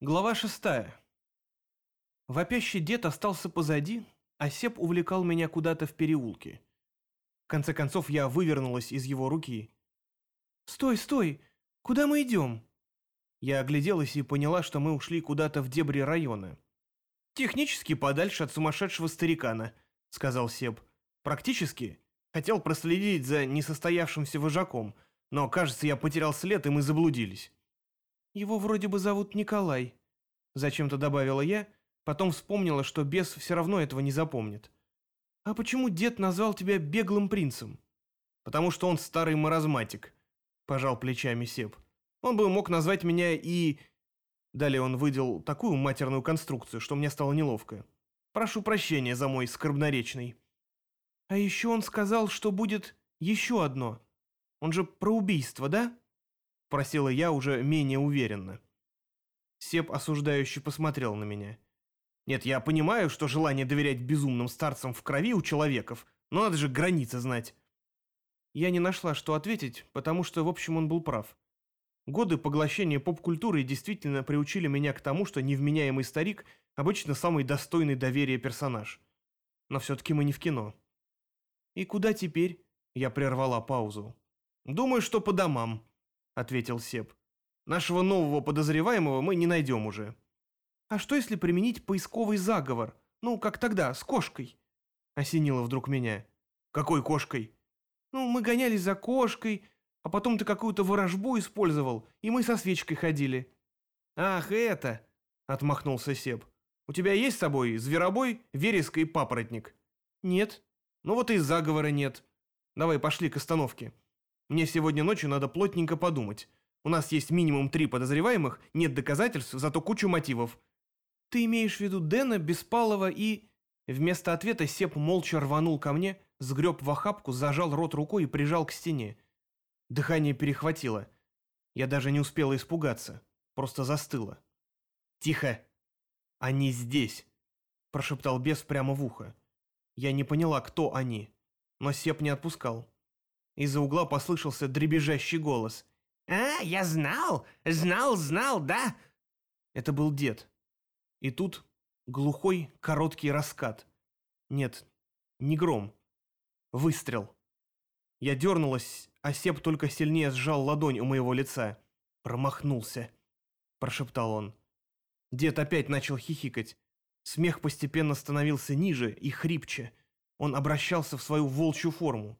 Глава шестая. Вопящий дед остался позади, а Сеп увлекал меня куда-то в переулке. В конце концов, я вывернулась из его руки. «Стой, стой! Куда мы идем?» Я огляделась и поняла, что мы ушли куда-то в дебри района. «Технически подальше от сумасшедшего старикана», — сказал Сеп. «Практически. Хотел проследить за несостоявшимся вожаком, но, кажется, я потерял след, и мы заблудились». «Его вроде бы зовут Николай», — зачем-то добавила я, потом вспомнила, что бес все равно этого не запомнит. «А почему дед назвал тебя беглым принцем?» «Потому что он старый маразматик», — пожал плечами Сеп. «Он бы мог назвать меня и...» Далее он выдел такую матерную конструкцию, что мне стало неловко. «Прошу прощения за мой скорбноречный». «А еще он сказал, что будет еще одно. Он же про убийство, да?» — просила я уже менее уверенно. Сеп осуждающий посмотрел на меня. «Нет, я понимаю, что желание доверять безумным старцам в крови у человеков, но надо же границы знать». Я не нашла, что ответить, потому что, в общем, он был прав. Годы поглощения поп-культуры действительно приучили меня к тому, что невменяемый старик обычно самый достойный доверия персонаж. Но все-таки мы не в кино. «И куда теперь?» Я прервала паузу. «Думаю, что по домам», ответил Сеп. Нашего нового подозреваемого мы не найдем уже. А что если применить поисковый заговор? Ну, как тогда, с кошкой? Осенило вдруг меня. Какой кошкой? Ну, мы гонялись за кошкой, а потом ты какую-то ворожбу использовал, и мы со свечкой ходили. Ах, это! Отмахнулся Сеп. У тебя есть с собой зверобой, вереска и папоротник? Нет. Ну вот и заговора нет. Давай, пошли к остановке. Мне сегодня ночью надо плотненько подумать. У нас есть минимум три подозреваемых, нет доказательств, зато кучу мотивов. Ты имеешь в виду Дэна, Беспалова и... Вместо ответа Сеп молча рванул ко мне, сгреб в охапку, зажал рот рукой и прижал к стене. Дыхание перехватило. Я даже не успела испугаться. Просто застыла. «Тихо! Они здесь!» Прошептал бес прямо в ухо. Я не поняла, кто они. Но Сеп не отпускал. Из-за угла послышался дребезжащий голос. «А, я знал! Знал, знал, да?» Это был дед. И тут глухой, короткий раскат. Нет, не гром. Выстрел. Я дернулась, а Сеп только сильнее сжал ладонь у моего лица. «Промахнулся», — прошептал он. Дед опять начал хихикать. Смех постепенно становился ниже и хрипче. Он обращался в свою волчью форму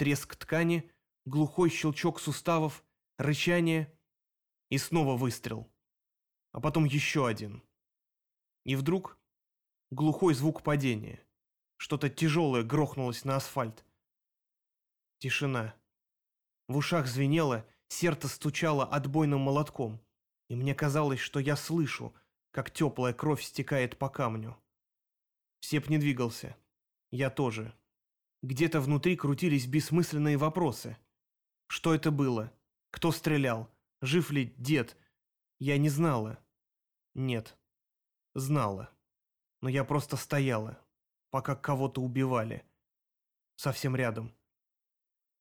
треск ткани, глухой щелчок суставов, рычание и снова выстрел. А потом еще один. И вдруг глухой звук падения. Что-то тяжелое грохнулось на асфальт. Тишина. В ушах звенело, сердце стучало отбойным молотком, и мне казалось, что я слышу, как теплая кровь стекает по камню. Сеп не двигался. Я тоже. Где-то внутри крутились бессмысленные вопросы. Что это было? Кто стрелял? Жив ли дед? Я не знала. Нет. Знала. Но я просто стояла, пока кого-то убивали. Совсем рядом.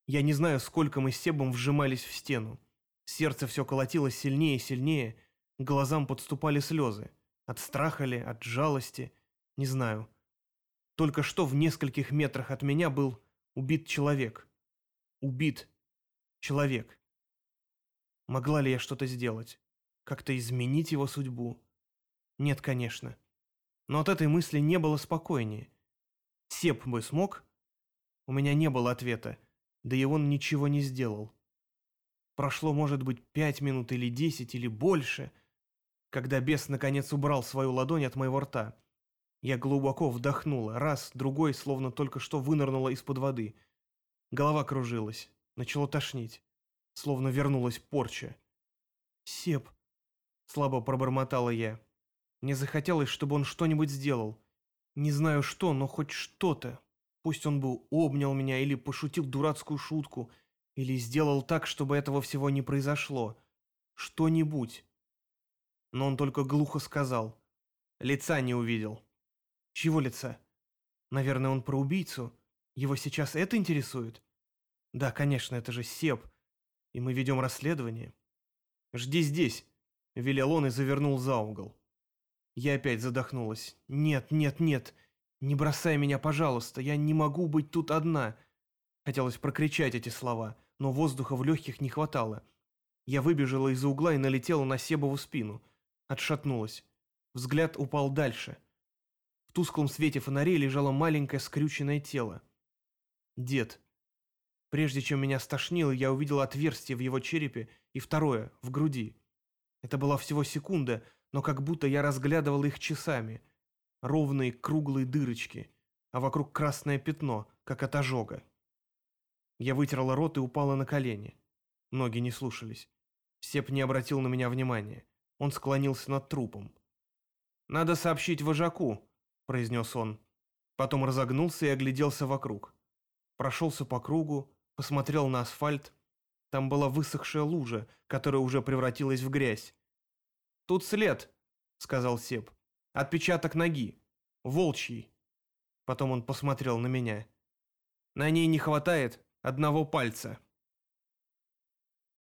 Я не знаю, сколько мы с Себом вжимались в стену. Сердце все колотилось сильнее и сильнее, глазам подступали слезы. От страха ли, от жалости, не знаю. Только что в нескольких метрах от меня был убит человек. Убит человек. Могла ли я что-то сделать? Как-то изменить его судьбу? Нет, конечно. Но от этой мысли не было спокойнее. Сеп бы смог? У меня не было ответа, да и он ничего не сделал. Прошло, может быть, пять минут или десять или больше, когда бес наконец убрал свою ладонь от моего рта. Я глубоко вдохнула, раз, другой, словно только что вынырнула из-под воды. Голова кружилась, начало тошнить, словно вернулась порча. «Сеп», — слабо пробормотала я. Мне захотелось, чтобы он что-нибудь сделал. Не знаю что, но хоть что-то. Пусть он бы обнял меня или пошутил дурацкую шутку, или сделал так, чтобы этого всего не произошло. Что-нибудь. Но он только глухо сказал. Лица не увидел. Чего лица? Наверное, он про убийцу. Его сейчас это интересует? Да, конечно, это же Сеп. И мы ведем расследование. Жди здесь, — велел он и завернул за угол. Я опять задохнулась. «Нет, нет, нет, не бросай меня, пожалуйста, я не могу быть тут одна!» Хотелось прокричать эти слова, но воздуха в легких не хватало. Я выбежала из-за угла и налетела на Себову спину. Отшатнулась. Взгляд упал дальше. В тусклом свете фонарей лежало маленькое скрюченное тело. Дед. Прежде чем меня стошнило, я увидел отверстие в его черепе и второе, в груди. Это была всего секунда, но как будто я разглядывал их часами. Ровные круглые дырочки, а вокруг красное пятно, как от ожога. Я вытерла рот и упала на колени. Ноги не слушались. Сеп не обратил на меня внимания. Он склонился над трупом. «Надо сообщить вожаку», — произнес он. Потом разогнулся и огляделся вокруг. Прошелся по кругу, посмотрел на асфальт. Там была высохшая лужа, которая уже превратилась в грязь. «Тут след», — сказал Сеп. «Отпечаток ноги. Волчий». Потом он посмотрел на меня. «На ней не хватает одного пальца».